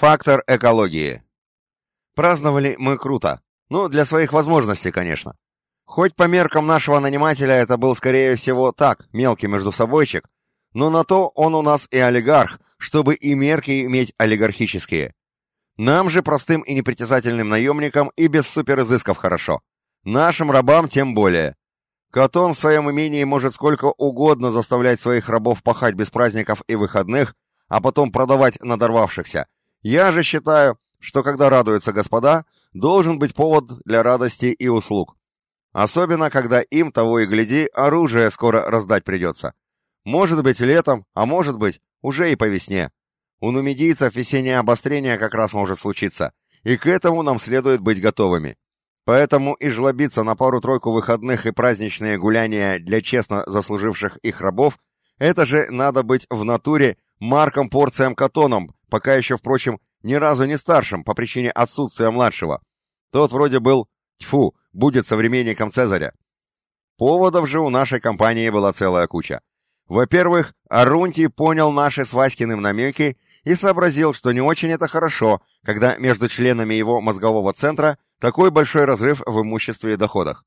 Фактор экологии. Праздновали мы круто. Ну, для своих возможностей, конечно. Хоть по меркам нашего нанимателя это был, скорее всего, так, мелкий между собойчик, но на то он у нас и олигарх, чтобы и мерки иметь олигархические. Нам же, простым и непритязательным наемникам, и без суперизысков хорошо. Нашим рабам тем более. Катон в своем имении может сколько угодно заставлять своих рабов пахать без праздников и выходных, а потом продавать надорвавшихся, я же считаю, что когда радуются господа, должен быть повод для радости и услуг. Особенно, когда им, того и гляди, оружие скоро раздать придется. Может быть летом, а может быть уже и по весне. У нумидийцев весеннее обострение как раз может случиться, и к этому нам следует быть готовыми. Поэтому и жлобиться на пару-тройку выходных и праздничные гуляния для честно заслуживших их рабов, это же надо быть в натуре Марком Порцием Катоном, пока еще, впрочем, ни разу не старшим по причине отсутствия младшего. Тот вроде был, тьфу, будет современником Цезаря. Поводов же у нашей компании была целая куча. Во-первых, Арунтий понял наши с Васькиным намеки и сообразил, что не очень это хорошо, когда между членами его мозгового центра такой большой разрыв в имуществе и доходах.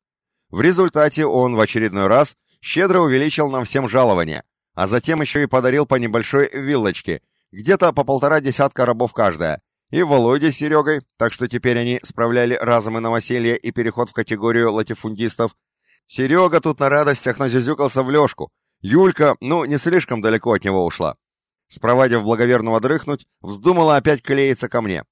В результате он в очередной раз щедро увеличил нам всем жалования, а затем еще и подарил по небольшой виллочке, где-то по полтора десятка рабов каждая, и Володя с Серегой, так что теперь они справляли разом и новоселье, и переход в категорию латифундистов. Серега тут на радостях назюзюкался в лёжку. Юлька, ну, не слишком далеко от него ушла. Спровадив благоверного дрыхнуть, вздумала опять клеиться ко мне.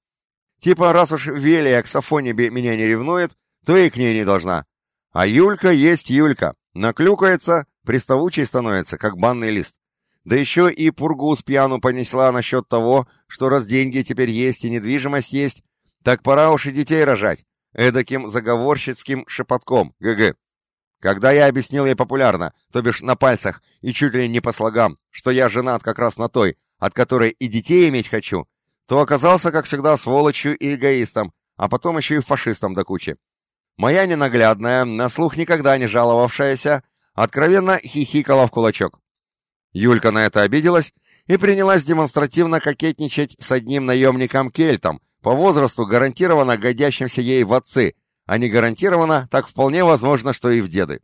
Типа, раз уж Велия к Сафонибе меня не ревнует, то и к ней не должна. А Юлька есть Юлька. Наклюкается, приставучей становится, как банный лист. Да еще и пургу с пьяну понесла насчет того, что раз деньги теперь есть и недвижимость есть, так пора уж и детей рожать, эдаким заговорщицким шепотком, ГГ. Когда я объяснил ей популярно, то бишь на пальцах и чуть ли не по слогам, что я женат как раз на той, от которой и детей иметь хочу, то оказался, как всегда, сволочью и эгоистом, а потом еще и фашистом до кучи. Моя ненаглядная, на слух никогда не жаловавшаяся, откровенно хихикала в кулачок. Юлька на это обиделась и принялась демонстративно кокетничать с одним наемником-кельтом, по возрасту гарантированно годящимся ей в отцы, а не гарантированно, так вполне возможно, что и в деды.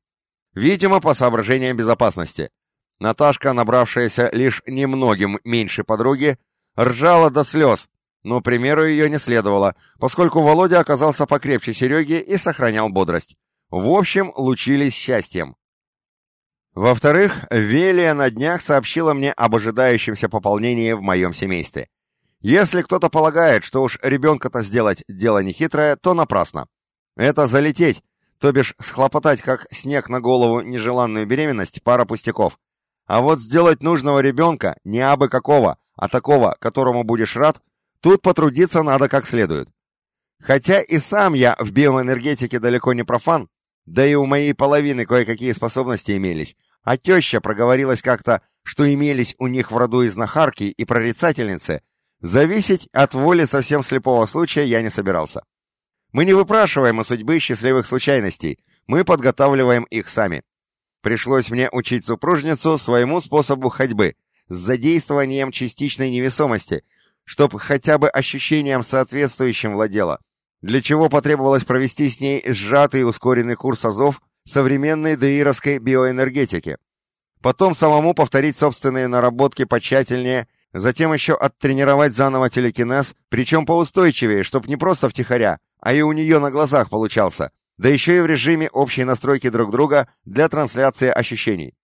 Видимо, по соображениям безопасности. Наташка, набравшаяся лишь немногим меньше подруги, ржала до слез, но примеру ее не следовало, поскольку Володя оказался покрепче Сереги и сохранял бодрость. В общем, лучились счастьем. Во-вторых, Велия на днях сообщила мне об ожидающемся пополнении в моем семействе. Если кто-то полагает, что уж ребенка-то сделать дело нехитрое, то напрасно. Это залететь, то бишь схлопотать как снег на голову нежеланную беременность, пара пустяков. А вот сделать нужного ребенка, не абы какого, а такого, которому будешь рад, тут потрудиться надо как следует. Хотя и сам я в биоэнергетике далеко не профан, да и у моей половины кое-какие способности имелись, а теща проговорилась как-то, что имелись у них в роду и знахарки, и прорицательницы, зависеть от воли совсем слепого случая я не собирался. Мы не выпрашиваем о судьбы счастливых случайностей, мы подготавливаем их сами. Пришлось мне учить супружницу своему способу ходьбы, с задействованием частичной невесомости, чтоб хотя бы ощущением соответствующим владела, для чего потребовалось провести с ней сжатый и ускоренный курс азов современной деировской биоэнергетики. Потом самому повторить собственные наработки потщательнее, затем еще оттренировать заново телекинез, причем поустойчивее, чтоб не просто втихаря, а и у нее на глазах получался, да еще и в режиме общей настройки друг друга для трансляции ощущений.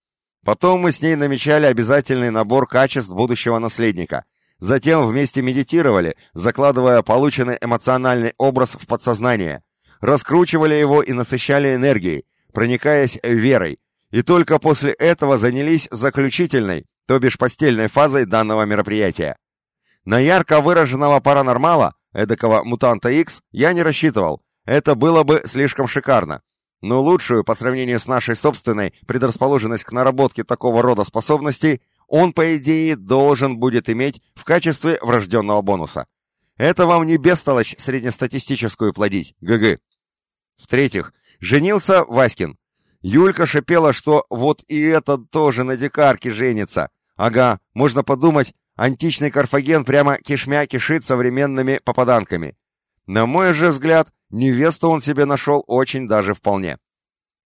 Потом мы с ней намечали обязательный набор качеств будущего наследника. Затем вместе медитировали, закладывая полученный эмоциональный образ в подсознание. Раскручивали его и насыщали энергией, проникаясь верой, и только после этого занялись заключительной, то бишь постельной фазой данного мероприятия. На ярко выраженного паранормала, эдакого мутанта X, я не рассчитывал, это было бы слишком шикарно. Но лучшую, по сравнению с нашей собственной, предрасположенность к наработке такого рода способностей, он, по идее, должен будет иметь в качестве врожденного бонуса. Это вам не бестолочь среднестатистическую плодить, ГГ. В-третьих, Женился Васькин. Юлька шипела, что вот и этот тоже на дикарке женится. Ага, можно подумать, Античный Карфаген прямо кишмя кишит современными попаданками. На мой же взгляд, невесту он себе нашел очень даже вполне.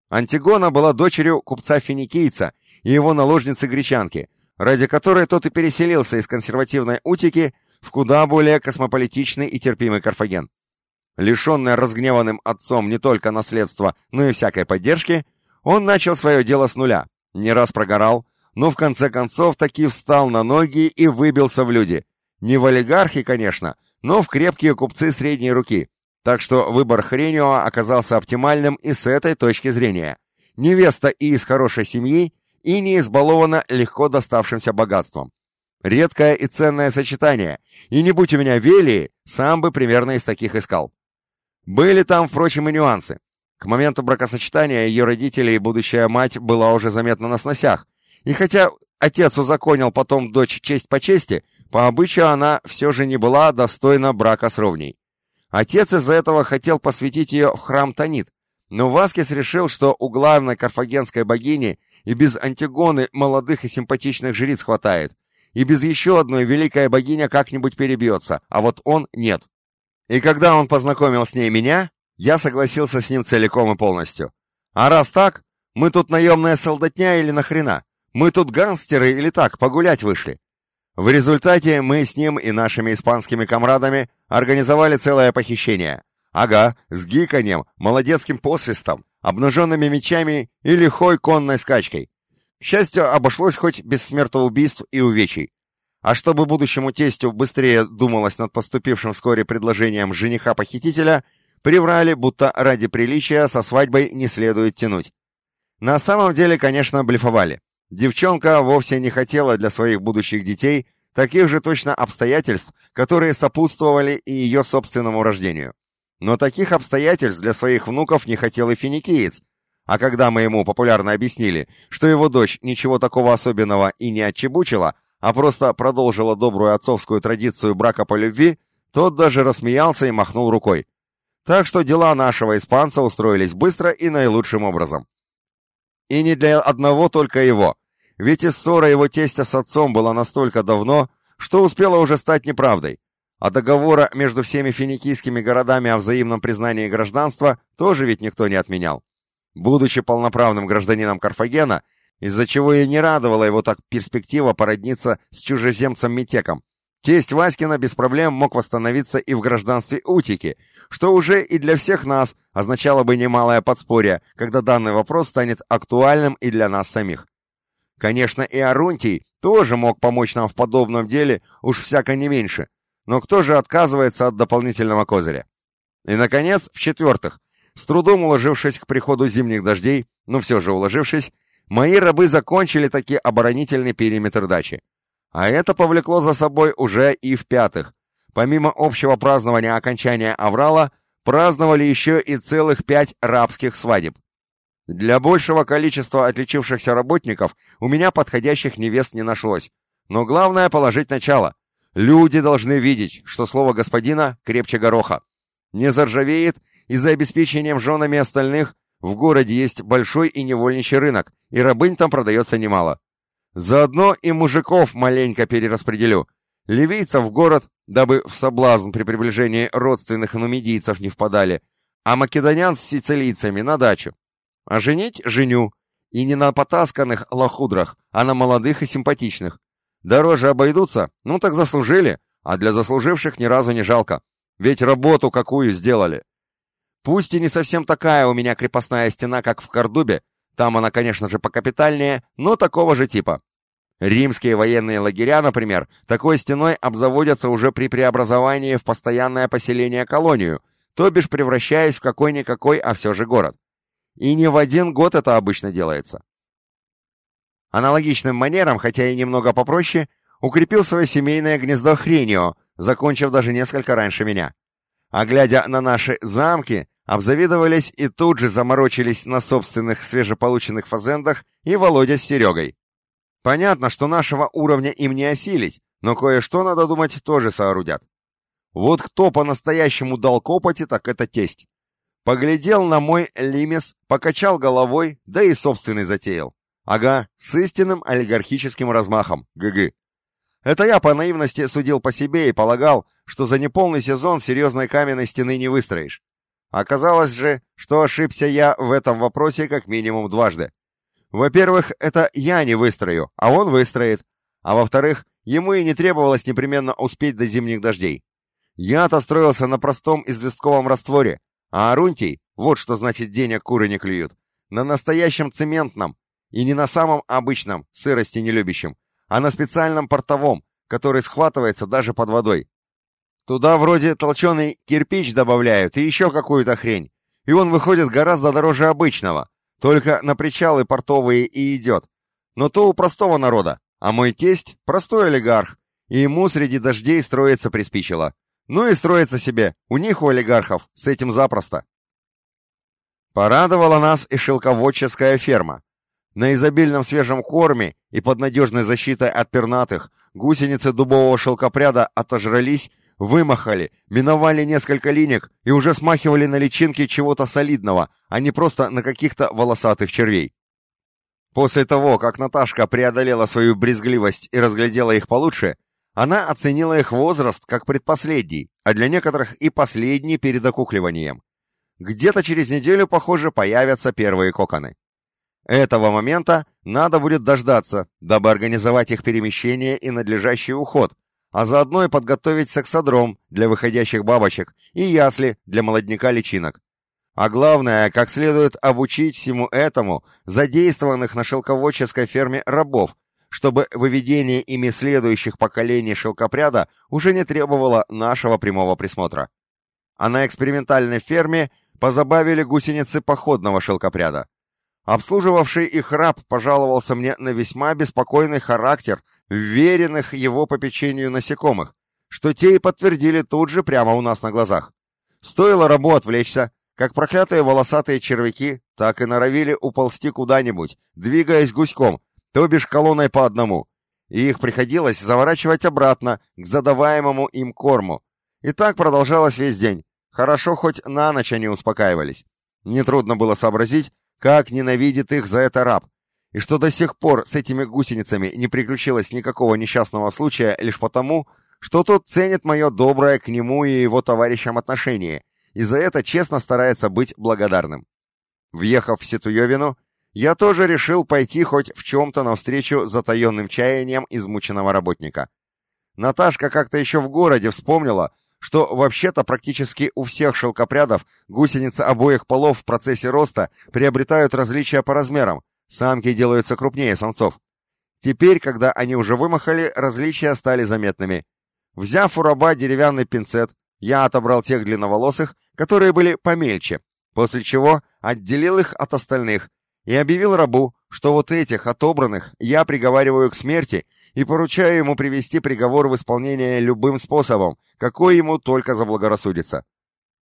Антигона была дочерью купца-финикийца и его наложницы-гречанки, ради которой тот и переселился из консервативной Утики в куда более космополитичный и терпимый Карфаген. Лишенный разгневанным отцом не только наследства, но и всякой поддержки, он начал свое дело с нуля, не раз прогорал, но в конце концов таки встал на ноги и выбился в люди. Не в олигархи, конечно, но в крепкие купцы средней руки. Так что выбор Хренио оказался оптимальным и с этой точки зрения. Невеста и из хорошей семьи, и не избалована легко доставшимся богатством. Редкое и ценное сочетание, и не будь у меня Велии, сам бы примерно из таких искал. Были там, впрочем, и нюансы. К моменту бракосочетания ее родители и будущая мать была уже заметно на сносях, и хотя отец узаконил потом дочь честь по чести, по обычаю она все же не была достойна брака с ровней. Отец из-за этого хотел посвятить ее в храм Танит, но Васкис решил, что у главной карфагенской богини и без Антигоны молодых и симпатичных жриц хватает, и без еще одной великая богиня как-нибудь перебьется, а вот он нет. И когда он познакомил с ней меня, я согласился с ним целиком и полностью. А раз так, мы тут наемная солдатня или нахрена? Мы тут гангстеры или так, погулять вышли? В результате мы с ним и нашими испанскими комрадами организовали целое похищение. Ага, с гиканьем, молодецким посвистом, обнаженными мечами и лихой конной скачкой. К счастью, обошлось хоть без смертоубийств и увечий. А чтобы будущему тестю быстрее думалось над поступившим вскоре предложением жениха-похитителя, приврали, будто ради приличия со свадьбой не следует тянуть. На самом деле, конечно, блефовали. Девчонка вовсе не хотела для своих будущих детей таких же точно обстоятельств, которые сопутствовали и ее собственному рождению. Но таких обстоятельств для своих внуков не хотел и финикиец, а когда мы ему популярно объяснили, что его дочь ничего такого особенного и не отчебучила, а просто продолжила добрую отцовскую традицию брака по любви, тот даже рассмеялся и махнул рукой. Так что дела нашего испанца устроились быстро и наилучшим образом. И не для одного только его. Ведь и ссора его тестя с отцом была настолько давно, что успела уже стать неправдой. А договора между всеми финикийскими городами о взаимном признании гражданства тоже ведь никто не отменял. Будучи полноправным гражданином Карфагена, из-за чего и не радовала его так перспектива породниться с чужеземцем Метеком, тесть Васькина без проблем мог восстановиться и в гражданстве Утики, что уже и для всех нас означало бы немалое подспорье, когда данный вопрос станет актуальным и для нас самих. Конечно, и Арунтий тоже мог помочь нам в подобном деле, уж всяко не меньше, но кто же отказывается от дополнительного козыря? И, наконец, в-четвертых, с трудом уложившись к приходу зимних дождей, но все же уложившись, мои рабы закончили таки оборонительный периметр дачи. А это повлекло за собой уже и в-пятых, Помимо общего празднования окончания Аврала, праздновали еще и целых пять рабских свадеб. Для большего количества отличившихся работников у меня подходящих невест не нашлось. Но главное положить начало. Люди должны видеть, что слово господина крепче гороха. Не заржавеет, и за обеспечением женами остальных в городе есть большой и невольничий рынок, и рабынь там продается немало. Заодно и мужиков маленько перераспределю, ливийцев в город, дабы в соблазн при приближении родственных нумидийцев не впадали, а македонян с сицилийцами на дачу. А женить — женю. И не на потасканных лохудрах, а на молодых и симпатичных. Дороже обойдутся? Ну так заслужили, а для заслуживших ни разу не жалко. Ведь работу какую сделали. Пусть и не совсем такая у меня крепостная стена, как в Кордубе, там она, конечно же, покапитальнее, но такого же типа. Римские военные лагеря, например, такой стеной обзаводятся уже при преобразовании в постоянное поселение-колонию, то бишь превращаясь в какой-никакой, а все же город. И не в один год это обычно делается. Аналогичным манером, хотя и немного попроще, укрепил свое семейное гнездо Хренио, закончив даже несколько раньше меня. А глядя на наши замки, обзавидовались и тут же заморочились на собственных свежеполученных фазендах и Володя с Серегой. Понятно, что нашего уровня им не осилить, но кое-что, надо думать, тоже соорудят. Вот кто по-настоящему дал копоти, так это тесть. Поглядел на мой лимес, покачал головой, да и собственный затеял. Ага, с истинным олигархическим размахом, гг. Это я по наивности судил по себе и полагал, что за неполный сезон серьезной каменной стены не выстроишь. Оказалось же, что ошибся я в этом вопросе как минимум дважды. Во-первых, это я не выстрою, а он выстроит. А во-вторых, ему и не требовалось непременно успеть до зимних дождей. Я-то строился на простом известковом растворе, а Арунтий, вот что значит денег куры не клюют, на настоящем цементном, и не на самом обычном, сырости не любящем, а на специальном портовом, который схватывается даже под водой. Туда вроде толченый кирпич добавляют и еще какую-то хрень, и он выходит гораздо дороже обычного, только на причалы портовые и идет. Но то у простого народа, а мой тесть — простой олигарх, и ему среди дождей строиться приспичило. Ну и строится себе, у них, у олигархов, с этим запросто. Порадовала нас и шелководческая ферма. На изобильном свежем корме и под надежной защитой от пернатых гусеницы дубового шелкопряда отожрались, вымахали, миновали несколько линек и уже смахивали на личинки чего-то солидного, а не просто на каких-то волосатых червей. После того, как Наташка преодолела свою брезгливость и разглядела их получше, она оценила их возраст как предпоследний, а для некоторых и последний перед окукливанием. Где-то через неделю, похоже, появятся первые коконы. Этого момента надо будет дождаться, дабы организовать их перемещение и надлежащий уход, а заодно и подготовить сексодром для выходящих бабочек и ясли для молодняка личинок. А главное, как следует обучить всему этому задействованных на шелководческой ферме рабов, чтобы выведение ими следующих поколений шелкопряда уже не требовало нашего прямого присмотра. А на экспериментальной ферме позабавили гусеницы походного шелкопряда. Обслуживавший их раб пожаловался мне на весьма беспокойный характер веренных его попечению насекомых, что те и подтвердили тут же прямо у нас на глазах. Стоило рабу отвлечься, как проклятые волосатые червяки так и норовили уползти куда-нибудь, двигаясь гуськом, то бишь колонной по одному, и их приходилось заворачивать обратно к задаваемому им корму. И так продолжалось весь день. Хорошо, хоть на ночь они успокаивались. Нетрудно было сообразить, как ненавидит их за это раб, и что до сих пор с этими гусеницами не приключилось никакого несчастного случая лишь потому, что тот ценит мое доброе к нему и его товарищам отношение, и за это честно старается быть благодарным. Въехав в Ситуевину, я тоже решил пойти хоть в чем-то навстречу затаенным чаяниям измученного работника. Наташка как-то еще в городе вспомнила, что вообще-то практически у всех шелкопрядов гусеницы обоих полов в процессе роста приобретают различия по размерам, самки делаются крупнее самцов. Теперь, когда они уже вымахали, различия стали заметными. Взяв у раба деревянный пинцет, я отобрал тех длинноволосых, которые были помельче, после чего отделил их от остальных и объявил рабу, что вот этих отобранных я приговариваю к смерти и поручаю ему привести приговор в исполнение любым способом, какой ему только заблагорассудится.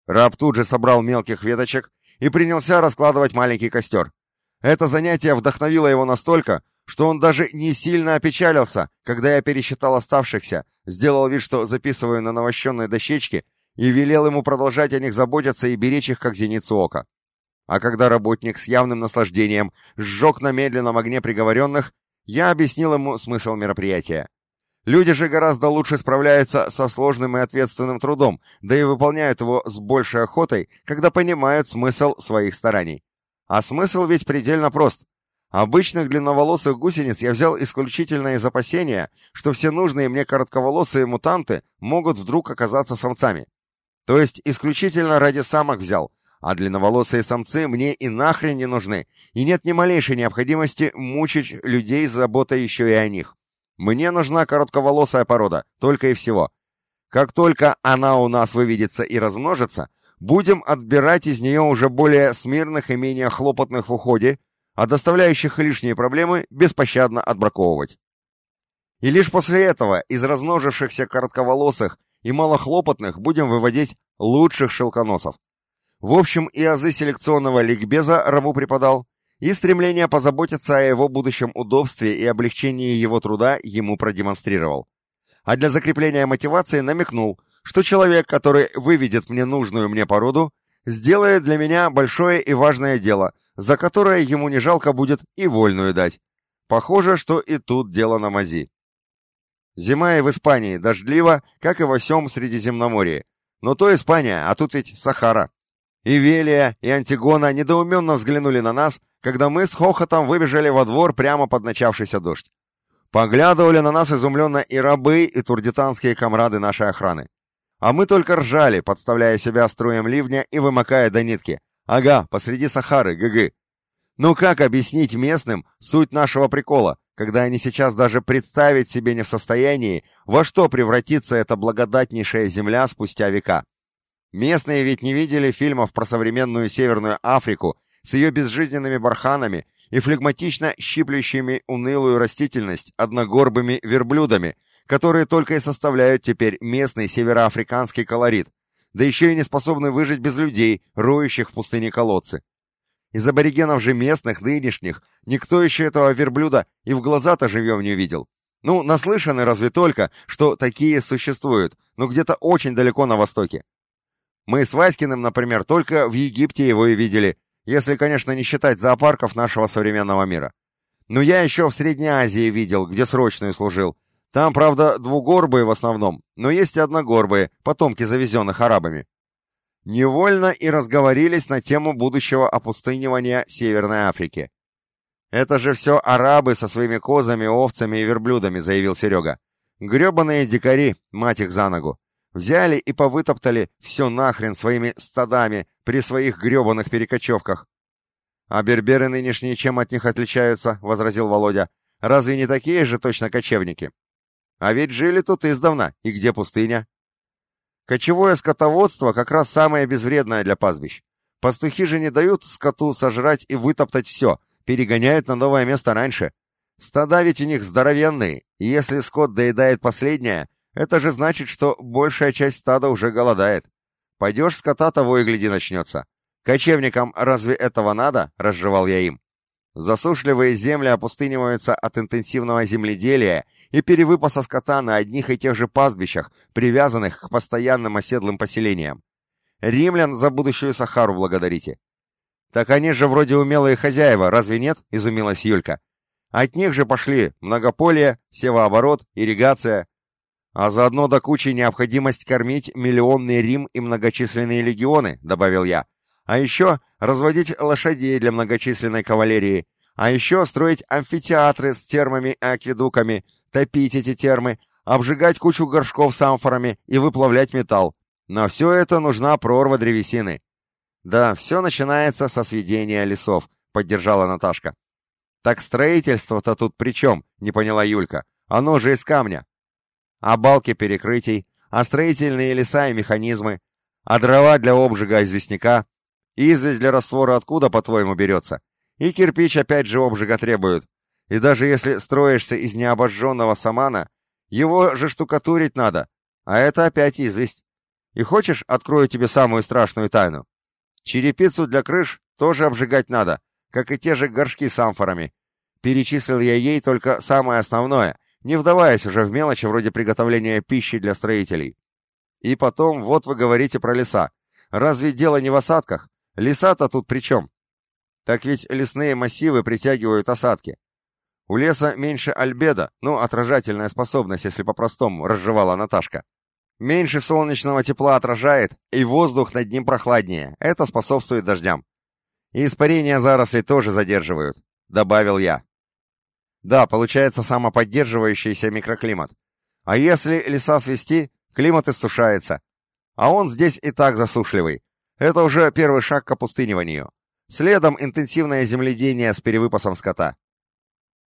Раб тут же собрал мелких веточек и принялся раскладывать маленький костер. Это занятие вдохновило его настолько, что он даже не сильно опечалился, когда я пересчитал оставшихся, сделал вид, что записываю на навощенной дощечке, и велел ему продолжать о них заботиться и беречь их, как зеницу ока. А когда работник с явным наслаждением сжег на медленном огне приговоренных, я объяснил ему смысл мероприятия. Люди же гораздо лучше справляются со сложным и ответственным трудом, да и выполняют его с большей охотой, когда понимают смысл своих стараний. А смысл ведь предельно прост. Обычных длинноволосых гусениц я взял исключительно из опасения, что все нужные мне коротковолосые мутанты могут вдруг оказаться самцами. То есть исключительно ради самок взял, а длинноволосые самцы мне и нахрен не нужны, и нет ни малейшей необходимости мучить людей заботой еще и о них. Мне нужна коротковолосая порода, только и всего. Как только она у нас выведется и размножится, будем отбирать из нее уже более смирных и менее хлопотных в уходе, а доставляющих лишние проблемы беспощадно отбраковывать. И лишь после этого из размножившихся коротковолосых и малохлопотных будем выводить лучших шелконосов. В общем, и азы селекционного ликбеза рабу преподал, и стремление позаботиться о его будущем удобстве и облегчении его труда ему продемонстрировал. А для закрепления мотивации намекнул, что человек, который выведет мне нужную мне породу, сделает для меня большое и важное дело, за которое ему не жалко будет и вольную дать. Похоже, что и тут дело на мази. Зима и в Испании дождливо, как и во всем Средиземноморье. Но то Испания, а тут ведь Сахара. И Велия, и Антигона недоуменно взглянули на нас, когда мы с хохотом выбежали во двор прямо под начавшийся дождь. Поглядывали на нас изумленно и рабы, и турдитанские комрады нашей охраны. А мы только ржали, подставляя себя струям ливня и вымокая до нитки. Ага, посреди Сахары, гг. Ну как объяснить местным суть нашего прикола, когда они сейчас даже представить себе не в состоянии, во что превратится эта благодатнейшая земля спустя века? Местные ведь не видели фильмов про современную Северную Африку с ее безжизненными барханами и флегматично щиплющими унылую растительность одногорбыми верблюдами, которые только и составляют теперь местный североафриканский колорит, да еще и не способны выжить без людей, роющих в пустыне колодцы. Из аборигенов же местных, нынешних, никто еще этого верблюда и в глаза-то живем не видел. Ну, наслышаны разве только, что такие существуют, но где-то очень далеко на востоке. Мы с Васькиным, например, только в Египте его и видели, если, конечно, не считать зоопарков нашего современного мира. Но я еще в Средней Азии видел, где срочную служил. Там, правда, двугорбые в основном, но есть и одногорбые, потомки завезенных арабами. Невольно и разговорились на тему будущего опустынивания Северной Африки. «Это же все арабы со своими козами, овцами и верблюдами», — заявил Серега. «Гребаные дикари, мать их за ногу. Взяли и повытоптали все нахрен своими стадами при своих гребаных перекочевках. «А берберы нынешние чем от них отличаются?» — возразил Володя. «Разве не такие же точно кочевники?» «А ведь жили тут издавна, и где пустыня?» Кочевое скотоводство как раз самое безвредное для пастбищ. Пастухи же не дают скоту сожрать и вытоптать все, перегоняют на новое место раньше. Стада ведь у них здоровенные, и если скот доедает последнее, это же значит, что большая часть стада уже голодает. Пойдешь скота того и гляди начнется. Кочевникам разве этого надо? Разжевал я им. Засушливые земли опустыниваются от интенсивного земледелия и перевыпаса скота на одних и тех же пастбищах, привязанных к постоянным оседлым поселениям. Римлян за будущую Сахару благодарите. Так они же вроде умелые хозяева, разве нет? Изумилась Юлька. От них же пошли многополие, севооборот, ирригация, а заодно до кучи необходимость кормить миллионный Рим и многочисленные легионы, добавил я. А еще разводить лошадей для многочисленной кавалерии. А еще строить амфитеатры с термами и акведуками, топить эти термы, обжигать кучу горшков с амфорами и выплавлять металл. На все это нужна прорва древесины. Да, все начинается со сведения лесов, поддержала Наташка. Так строительство-то тут при чем? Не поняла Юлька. Оно же из камня а балки перекрытий, а строительные леса и механизмы, а дрова для обжига известняка, известь для раствора откуда, по-твоему, берется? И кирпич опять же обжига требует. И даже если строишься из необожженного самана, его же штукатурить надо, а это опять известь. И хочешь, открою тебе самую страшную тайну? Черепицу для крыш тоже обжигать надо, как и те же горшки с амфорами. Перечислил я ей только самое основное, не вдаваясь уже в мелочи вроде приготовления пищи для строителей. И потом, вот вы говорите про леса. Разве дело не в осадках? Леса-то тут при чем? Так ведь лесные массивы притягивают осадки. У леса меньше альбеда, ну, отражательная способность, если по-простому, разжевала Наташка. Меньше солнечного тепла отражает, и воздух над ним прохладнее. Это способствует дождям. И испарения зарослей тоже задерживают, добавил я. Да, получается самоподдерживающийся микроклимат. А если леса свести, климат иссушается. А он здесь и так засушливый. Это уже первый шаг к опустыниванию. Следом интенсивное земледение с перевыпасом скота.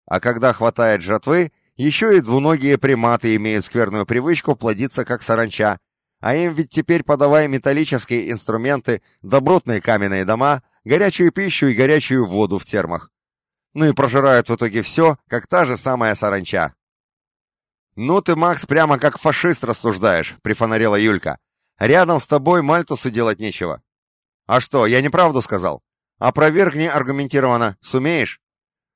А когда хватает жатвы, еще и двуногие приматы имеют скверную привычку плодиться как саранча. А им ведь теперь подавай металлические инструменты, добротные каменные дома, горячую пищу и горячую воду в термах ну и прожирают в итоге все, как та же самая саранча. «Ну ты, Макс, прямо как фашист рассуждаешь», — прифонарила Юлька. «Рядом с тобой Мальтусу делать нечего». «А что, я неправду сказал? Опровергни аргументированно. Сумеешь?»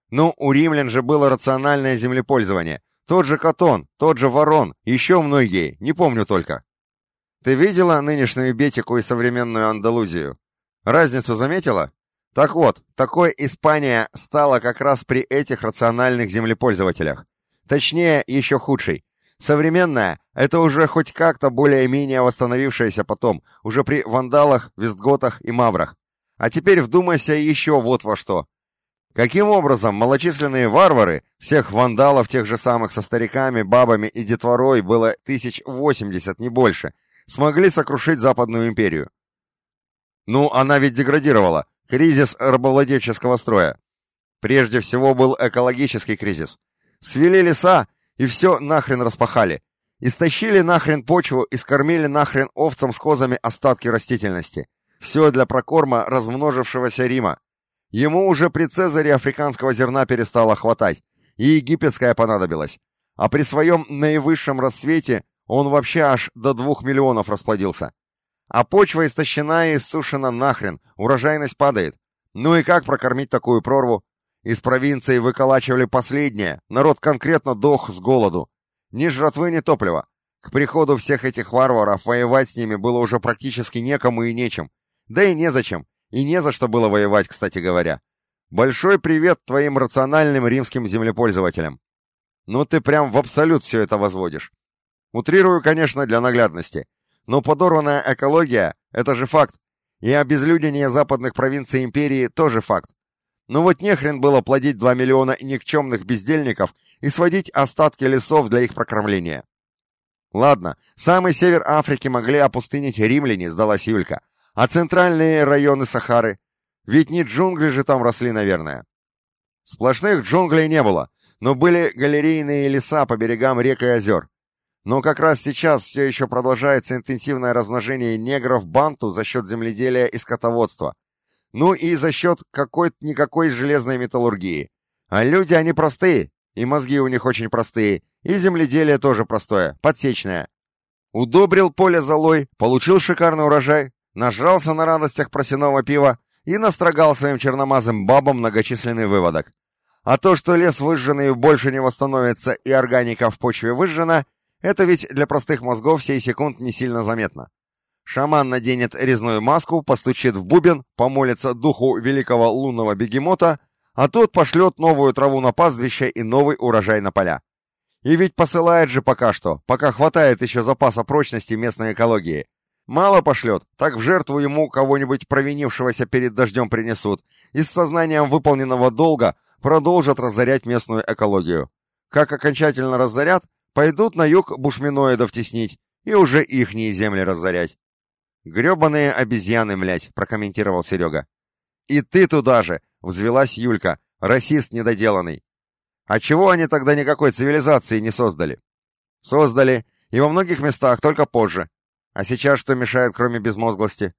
«Ну, у римлян же было рациональное землепользование. Тот же Катон, тот же Ворон, еще многие, не помню только». «Ты видела нынешнюю Бетику и современную Андалузию? Разницу заметила?» Так вот, такой Испания стала как раз при этих рациональных землепользователях. Точнее, еще худшей. Современная — это уже хоть как-то более-менее восстановившаяся потом, уже при вандалах, вестготах и маврах. А теперь вдумайся еще вот во что. Каким образом малочисленные варвары, всех вандалов тех же самых со стариками, бабами и детворой было тысяч восемьдесят, не больше, смогли сокрушить Западную империю? Ну, она ведь деградировала. Кризис рабовладельческого строя. Прежде всего был экологический кризис. Свели леса, и все нахрен распахали. Истощили нахрен почву и скормили нахрен овцам с козами остатки растительности. Все для прокорма размножившегося Рима. Ему уже при Цезаре африканского зерна перестало хватать, и египетское понадобилось. А при своем наивысшем рассвете он вообще аж до двух миллионов расплодился. А почва истощена и иссушена нахрен, урожайность падает. Ну и как прокормить такую прорву? Из провинции выколачивали последнее, народ конкретно дох с голоду. Ни жратвы, ни топлива. К приходу всех этих варваров воевать с ними было уже практически некому и нечем. Да и незачем. И не за что было воевать, кстати говоря. Большой привет твоим рациональным римским землепользователям. Ну ты прям в абсолют все это возводишь. Утрирую, конечно, для наглядности. Но подорванная экология — это же факт. И обезлюдение западных провинций империи тоже факт. Ну вот нехрен было плодить 2 миллиона никчемных бездельников и сводить остатки лесов для их прокормления. Ладно, самый север Африки могли опустынить римляне, сдалась Юлька. А центральные районы Сахары? Ведь не джунгли же там росли, наверное. Сплошных джунглей не было, но были галерейные леса по берегам рек и озер. Но как раз сейчас все еще продолжается интенсивное размножение негров банту за счет земледелия и скотоводства. Ну и за счет какой-никакой железной металлургии. А люди, они простые, и мозги у них очень простые, и земледелие тоже простое, подсечное. Удобрил поле золой, получил шикарный урожай, нажрался на радостях просяного пива и настрогал своим черномазым бабам многочисленный выводок. А то, что лес выжженный больше не восстановится и органика в почве выжжена, это ведь для простых мозгов сей секунд не сильно заметно. Шаман наденет резную маску, постучит в бубен, помолится духу великого лунного бегемота, а тот пошлет новую траву на пастбище и новый урожай на поля. И ведь посылает же пока что, пока хватает еще запаса прочности местной экологии. Мало пошлет, так в жертву ему кого-нибудь провинившегося перед дождем принесут, и с сознанием выполненного долга продолжат разорять местную экологию. Как окончательно разорят, пойдут на юг бушминоидов теснить и уже ихние земли разорять. «Гребаные обезьяны, млять», — прокомментировал Серега. «И ты туда же!» — взвелась Юлька, расист недоделанный. «А чего они тогда никакой цивилизации не создали?» «Создали, и во многих местах только позже. А сейчас что мешает, кроме безмозглости?»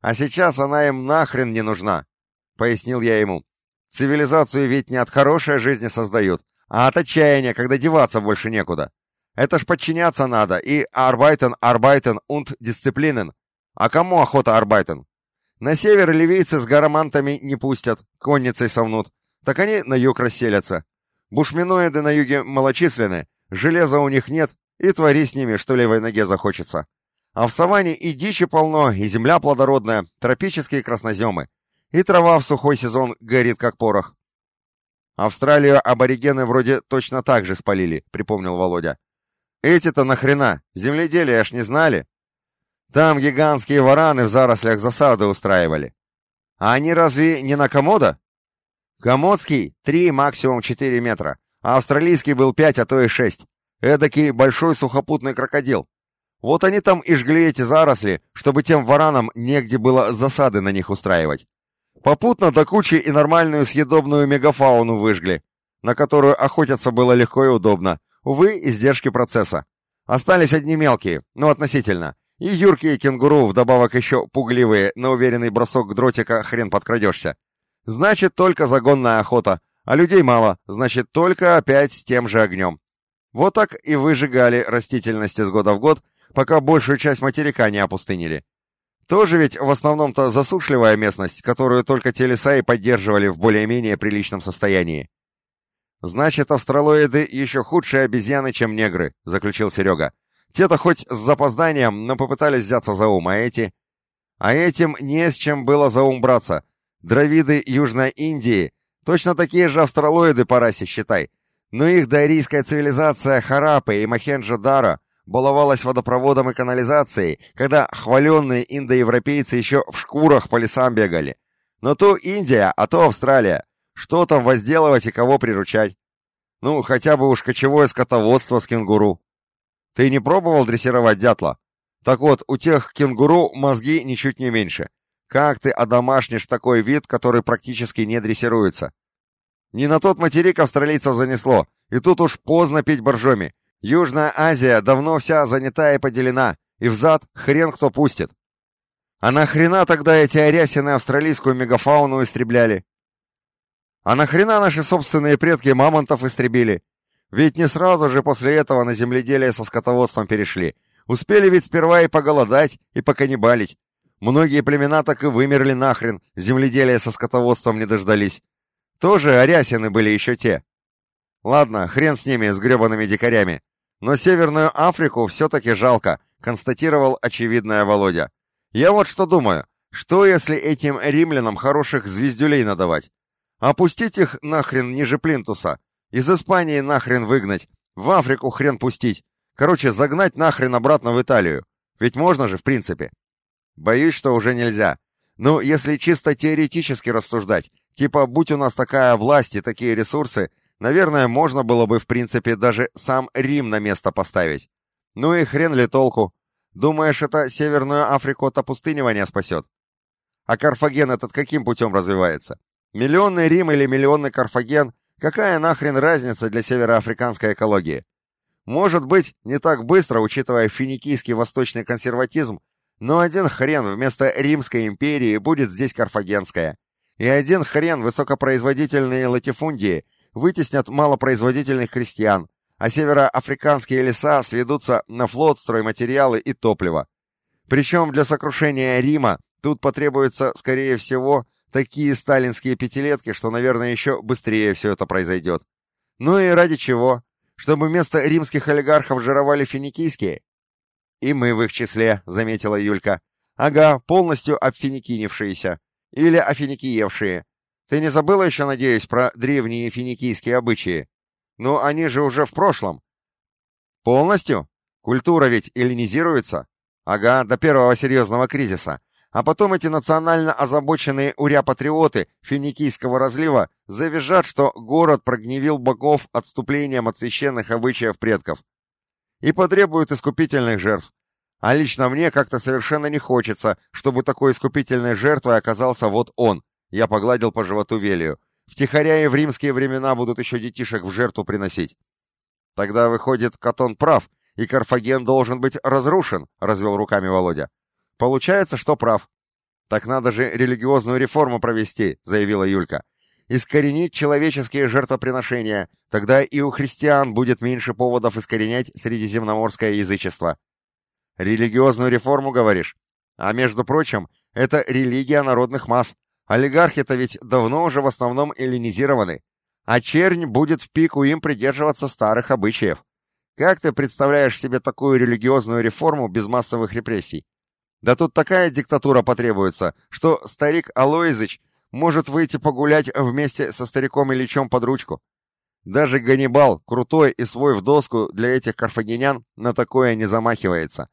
«А сейчас она им нахрен не нужна», — пояснил я ему. «Цивилизацию ведь не от хорошей жизни создают, а от отчаяния, когда деваться больше некуда. Это ж подчиняться надо, и «Arbeiten, Arbeiten und Disziplinen» А кому охота Арбайтен? На север ливийцы с гарамантами не пустят, конницей совнут. Так они на юг расселятся. Бушминоиды на юге малочисленны, железа у них нет, и твори с ними, что левой ноге захочется. А в саванне и дичи полно, и земля плодородная, тропические красноземы. И трава в сухой сезон горит, как порох. Австралию аборигены вроде точно так же спалили, припомнил Володя. Эти-то нахрена? Земледелие аж не знали? Там гигантские вараны в зарослях засады устраивали. А они разве не на комода? Комодский — три, максимум четыре метра, а австралийский был пять, а то и шесть. Эдакий большой сухопутный крокодил. Вот они там и жгли эти заросли, чтобы тем варанам негде было засады на них устраивать. Попутно до кучи и нормальную съедобную мегафауну выжгли, на которую охотиться было легко и удобно. Увы, издержки процесса. Остались одни мелкие, но относительно. И юркие кенгуру, вдобавок еще пугливые, на уверенный бросок дротика хрен подкрадешься. Значит, только загонная охота, а людей мало, значит, только опять с тем же огнем. Вот так и выжигали растительность из года в год, пока большую часть материка не опустынили. Тоже ведь в основном-то засушливая местность, которую только те леса и поддерживали в более-менее приличном состоянии. «Значит, австралоиды еще худшие обезьяны, чем негры», — заключил Серега. Те-то хоть с запозданием, но попытались взяться за ум, а эти... А этим не с чем было за ум браться. Дравиды Южной Индии, точно такие же астролоиды по расе, считай. Но их доарийская цивилизация Харапы и Махенджо-Дара баловалась водопроводом и канализацией, когда хваленные индоевропейцы еще в шкурах по лесам бегали. Но то Индия, а то Австралия. Что там возделывать и кого приручать? Ну, хотя бы уж кочевое скотоводство с кенгуру. Ты не пробовал дрессировать дятла? Так вот, у тех кенгуру мозги ничуть не меньше. Как ты одомашнишь такой вид, который практически не дрессируется? Не на тот материк австралийцев занесло, и тут уж поздно пить боржоми. Южная Азия давно вся занята и поделена, и взад хрен кто пустит. А нахрена тогда эти арясины австралийскую мегафауну истребляли? А нахрена наши собственные предки мамонтов истребили? Ведь не сразу же после этого на земледелие со скотоводством перешли. Успели ведь сперва и поголодать, и поканнибалить. Многие племена так и вымерли нахрен, земледелия со скотоводством не дождались. Тоже арясины были еще те. Ладно, хрен с ними, с гребаными дикарями. Но Северную Африку все-таки жалко, констатировал очевидное Володя. Я вот что думаю, что если этим римлянам хороших звездюлей надавать? Опустить их нахрен ниже плинтуса, из Испании нахрен выгнать, в Африку хрен пустить. Короче, загнать нахрен обратно в Италию. Ведь можно же, в принципе. Боюсь, что уже нельзя. Ну, если чисто теоретически рассуждать, типа, будь у нас такая власть и такие ресурсы, Наверное, можно было бы, в принципе, даже сам Рим на место поставить. Ну и хрен ли толку? Думаешь, это Северную Африку от опустынивания спасет? А Карфаген этот каким путем развивается? Миллионный Рим или миллионный Карфаген? Какая нахрен разница для североафриканской экологии? Может быть, не так быстро, учитывая финикийский восточный консерватизм, но один хрен вместо Римской империи будет здесь Карфагенская. И один хрен высокопроизводительные латифундии вытеснят малопроизводительных крестьян, а североафриканские леса сведутся на флот, стройматериалы и топливо. Причем для сокрушения Рима тут потребуется, скорее всего, такие сталинские пятилетки, что, наверное, еще быстрее все это произойдет. Ну и ради чего? Чтобы вместо римских олигархов жировали финикийские? И мы в их числе, заметила Юлька. Ага, полностью обфиникинившиеся. Или офиникиевшие. Ты не забыла еще, надеюсь, про древние финикийские обычаи? Ну, они же уже в прошлом. Полностью? Культура ведь эллинизируется? Ага, до первого серьезного кризиса. А потом эти национально озабоченные уря-патриоты финикийского разлива завизжат, что город прогневил богов отступлением от священных обычаев предков. И потребуют искупительных жертв. А лично мне как-то совершенно не хочется, чтобы такой искупительной жертвой оказался вот он, я погладил по животу Велию. Втихаря и в римские времена будут еще детишек в жертву приносить. Тогда, выходит, Катон прав, и Карфаген должен быть разрушен, развел руками Володя. Получается, что прав. Так надо же религиозную реформу провести, заявила Юлька. Искоренить человеческие жертвоприношения, тогда и у христиан будет меньше поводов искоренять средиземноморское язычество. Религиозную реформу, говоришь? А между прочим, это религия народных масс, Олигархи-то ведь давно уже в основном эллинизированы, а чернь будет в пику им придерживаться старых обычаев. Как ты представляешь себе такую религиозную реформу без массовых репрессий? Да тут такая диктатура потребуется, что старик Алоизыч может выйти погулять вместе со стариком Ильичом под ручку. Даже Ганнибал, крутой и свой в доску для этих карфагенян, на такое не замахивается.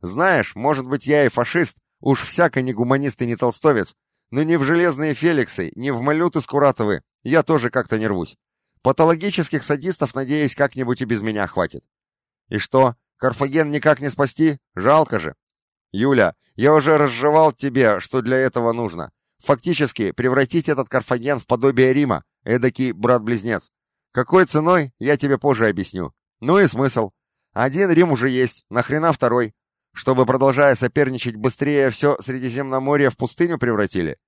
Знаешь, может быть, я и фашист, уж всяко не гуманист и не толстовец, но ни в железные Феликсы, ни в малюты Скуратовы я тоже как-то не рвусь. Патологических садистов, надеюсь, как-нибудь и без меня хватит. И что, Карфаген никак не спасти? Жалко же. Юля, я уже разжевал тебе, что для этого нужно. Фактически, превратить этот Карфаген в подобие Рима, эдакий брат-близнец. Какой ценой, я тебе позже объясню. Ну и смысл. Один Рим уже есть, нахрена второй? Чтобы, продолжая соперничать, быстрее все Средиземноморье в пустыню превратили?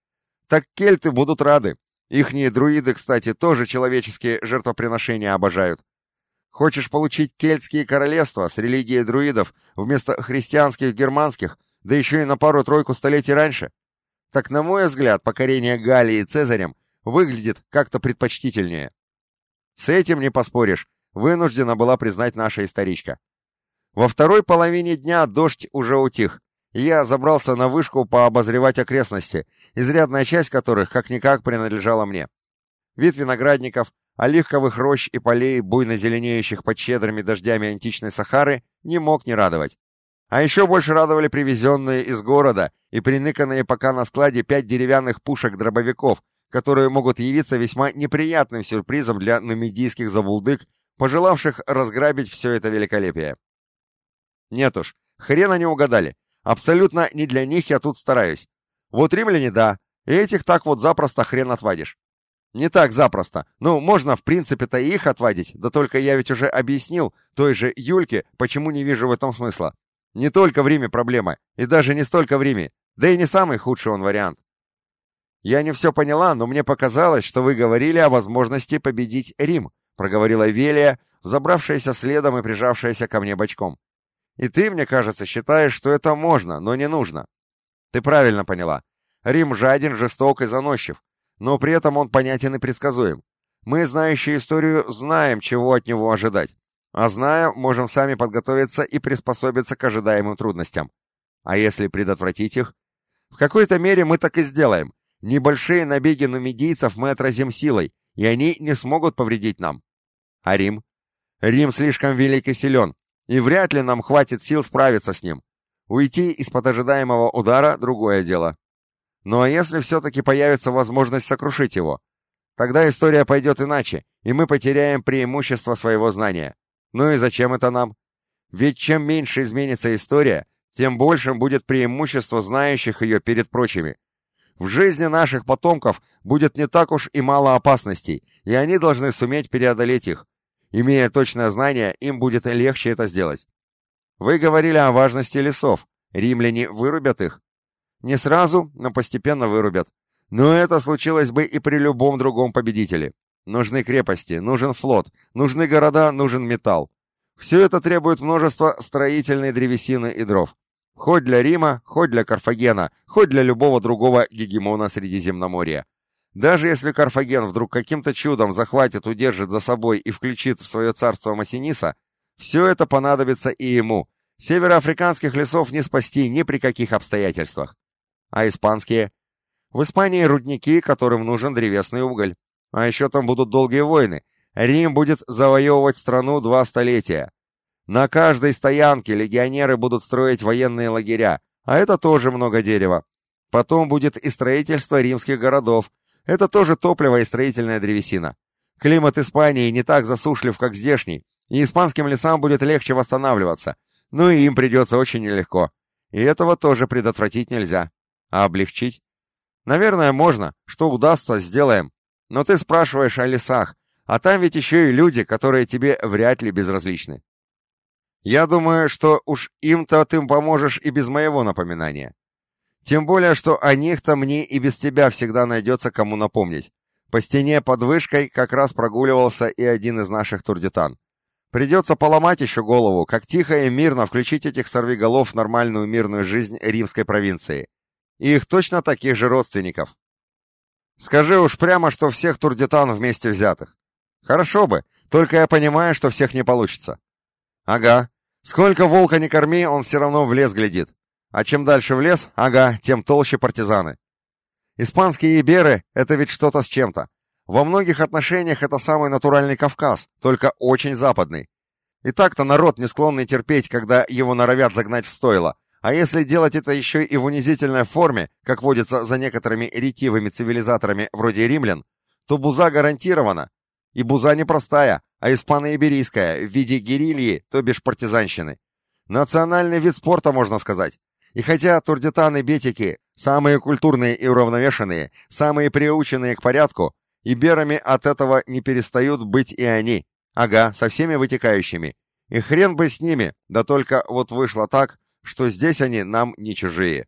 Так кельты будут рады. Ихние друиды, кстати, тоже человеческие жертвоприношения обожают. Хочешь получить кельтские королевства с религией друидов вместо христианских германских, да еще и на пару-тройку столетий раньше? Так, на мой взгляд, покорение Галлии Цезарем выглядит как-то предпочтительнее. С этим не поспоришь, вынуждена была признать наша историчка. Во второй половине дня дождь уже утих, я забрался на вышку пообозревать окрестности, изрядная часть которых как-никак принадлежала мне. Вид виноградников, оливковых рощ и полей, буйно зеленеющих под щедрыми дождями античной Сахары, не мог не радовать. А еще больше радовали привезенные из города и приныканные пока на складе пять деревянных пушек-дробовиков, которые могут явиться весьма неприятным сюрпризом для нумидийских забулдык, пожелавших разграбить все это великолепие. Нет уж, хрена не угадали. Абсолютно не для них я тут стараюсь. Вот римляне, да, этих так вот запросто хрен отвадишь. Не так запросто. Ну, можно в принципе-то и их отвадить, да только я ведь уже объяснил той же Юльке, почему не вижу в этом смысла. Не только в Риме проблема, и даже не столько в Риме, да и не самый худший он вариант. Я не все поняла, но мне показалось, что вы говорили о возможности победить Рим, проговорила Велия, забравшаяся следом и прижавшаяся ко мне бочком. И ты, мне кажется, считаешь, что это можно, но не нужно. Ты правильно поняла. Рим жаден, жесток и заносчив, но при этом он понятен и предсказуем. Мы, знающие историю, знаем, чего от него ожидать. А зная, можем сами подготовиться и приспособиться к ожидаемым трудностям. А если предотвратить их? В какой-то мере мы так и сделаем. Небольшие набеги нумидийцев мы отразим силой, и они не смогут повредить нам. А Рим? Рим слишком велик и силен, и вряд ли нам хватит сил справиться с ним. Уйти из-под ожидаемого удара — другое дело. Ну а если все-таки появится возможность сокрушить его? Тогда история пойдет иначе, и мы потеряем преимущество своего знания. Ну и зачем это нам? Ведь чем меньше изменится история, тем большим будет преимущество знающих ее перед прочими. В жизни наших потомков будет не так уж и мало опасностей, и они должны суметь преодолеть их. Имея точное знание, им будет легче это сделать. Вы говорили о важности лесов. Римляне вырубят их? Не сразу, но постепенно вырубят. Но это случилось бы и при любом другом победителе. Нужны крепости, нужен флот, нужны города, нужен металл. Все это требует множества строительной древесины и дров. Хоть для Рима, хоть для Карфагена, хоть для любого другого гегемона Средиземноморья. Даже если Карфаген вдруг каким-то чудом захватит, удержит за собой и включит в свое царство Массиниса, все это понадобится и ему. Североафриканских лесов не спасти ни при каких обстоятельствах. А испанские? В Испании рудники, которым нужен древесный уголь. А еще там будут долгие войны. Рим будет завоевывать страну два столетия. На каждой стоянке легионеры будут строить военные лагеря, а это тоже много дерева. Потом будет и строительство римских городов. Это тоже топливо и строительная древесина. Климат Испании не так засушлив, как здешний, и испанским лесам будет легче восстанавливаться. Ну и им придется очень нелегко. И этого тоже предотвратить нельзя. А облегчить? Наверное, можно. Что удастся, сделаем. Но ты спрашиваешь о лесах, а там ведь еще и люди, которые тебе вряд ли безразличны. Я думаю, что уж им-то ты поможешь и без моего напоминания. Тем более, что о них-то мне и без тебя всегда найдется кому напомнить. По стене под вышкой как раз прогуливался и один из наших турдитан. Придется поломать еще голову, как тихо и мирно включить этих сорвиголов в нормальную мирную жизнь римской провинции. И их точно таких же родственников. Скажи уж прямо, что всех турдитан вместе взятых. Хорошо бы, только я понимаю, что всех не получится. Ага. Сколько волка не корми, он все равно в лес глядит. А чем дальше в лес, ага, тем толще партизаны. Испанские иберы — это ведь что-то с чем-то. Во многих отношениях это самый натуральный Кавказ, только очень западный. И так-то народ не склонный терпеть, когда его норовят загнать в стойло, а если делать это еще и в унизительной форме, как водится за некоторыми ретивыми цивилизаторами вроде римлян, то буза гарантирована. И буза не простая, а испано-иберийская, в виде герильи, то бишь партизанщины. Национальный вид спорта, можно сказать. И хотя турдитаны-бетики самые культурные и уравновешенные, самые приученные к порядку, иберами от этого не перестают быть и они. Ага, со всеми вытекающими. И хрен бы с ними, да только вот вышло так, что здесь они нам не чужие.